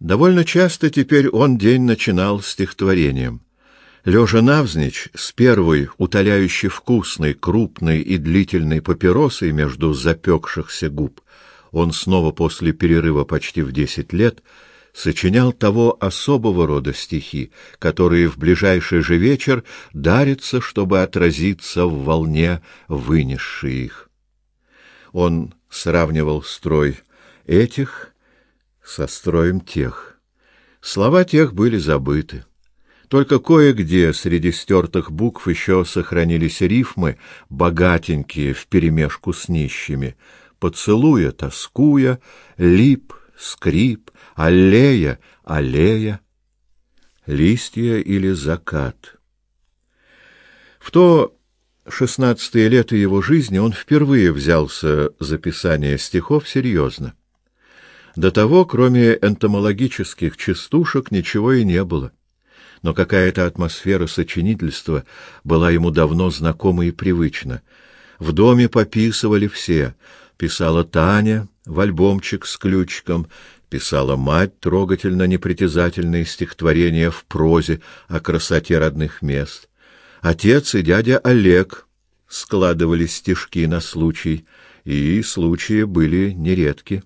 Довольно часто теперь он день начинал стихотворением. Лежа навзничь, с первой утоляющей вкусной, крупной и длительной папиросой между запекшихся губ, он снова после перерыва почти в десять лет сочинял того особого рода стихи, которые в ближайший же вечер дарятся, чтобы отразиться в волне, вынесшей их. Он сравнивал строй этих со строем тех. Слова тех были забыты. Только кое-где среди стертых букв еще сохранились рифмы, богатенькие вперемешку с нищими. Поцелуя, тоскуя, лип, скрип, аллея, аллея, листья или закат. В то шестнадцатое лето его жизни он впервые взялся за писание стихов серьезно. До того, кроме энтомологических частушек, ничего и не было. Но какая-то атмосфера сочинительства была ему давно знакома и привычна. В доме пописывали все. Писала Таня в альбомчик с ключиком, писала мать трогательно непритязательные стихотворения в прозе о красоте родных мест. Отец и дядя Олег складывали стишки на случай, и случаи были нередки.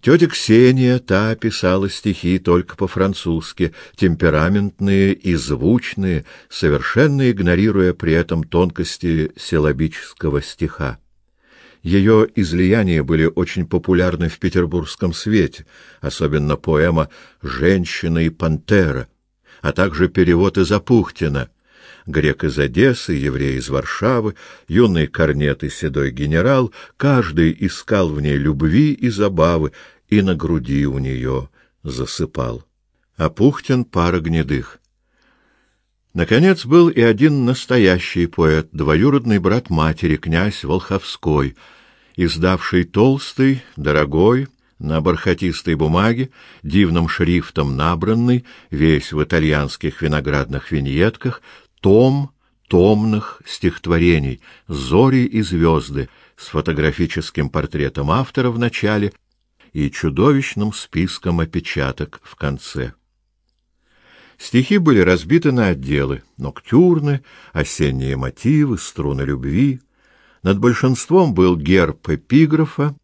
Тетя Ксения, та писала стихи только по-французски, темпераментные и звучные, совершенно игнорируя при этом тонкости силлабического стиха. Ее излияния были очень популярны в петербургском свете, особенно поэма «Женщина и пантера», а также перевод из Апухтина — грек из Одессы, еврей из Варшавы, юный корнет и седой генерал, каждый искал в ней любви и забавы, и на груди у нее засыпал. А Пухтин — пара гнедых. Наконец был и один настоящий поэт, двоюродный брат матери, князь Волховской, издавший толстый, дорогой, на бархатистой бумаге, дивным шрифтом набранный, весь в итальянских виноградных виньетках, том томных стихотворений «Зори и звезды» с фотографическим портретом автора в начале и чудовищным списком опечаток в конце. Стихи были разбиты на отделы — ноктюрны, осенние мотивы, струны любви. Над большинством был герб эпиграфа,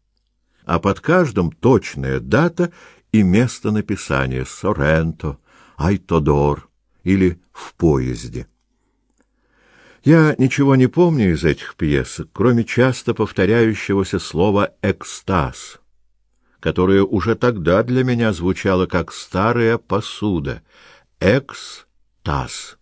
а под каждым точная дата и место написания — Соренто, Айтодор или «В поезде». Я ничего не помню из этих пьесок, кроме часто повторяющегося слова «экстаз», которое уже тогда для меня звучало как старая посуда — «экстаз».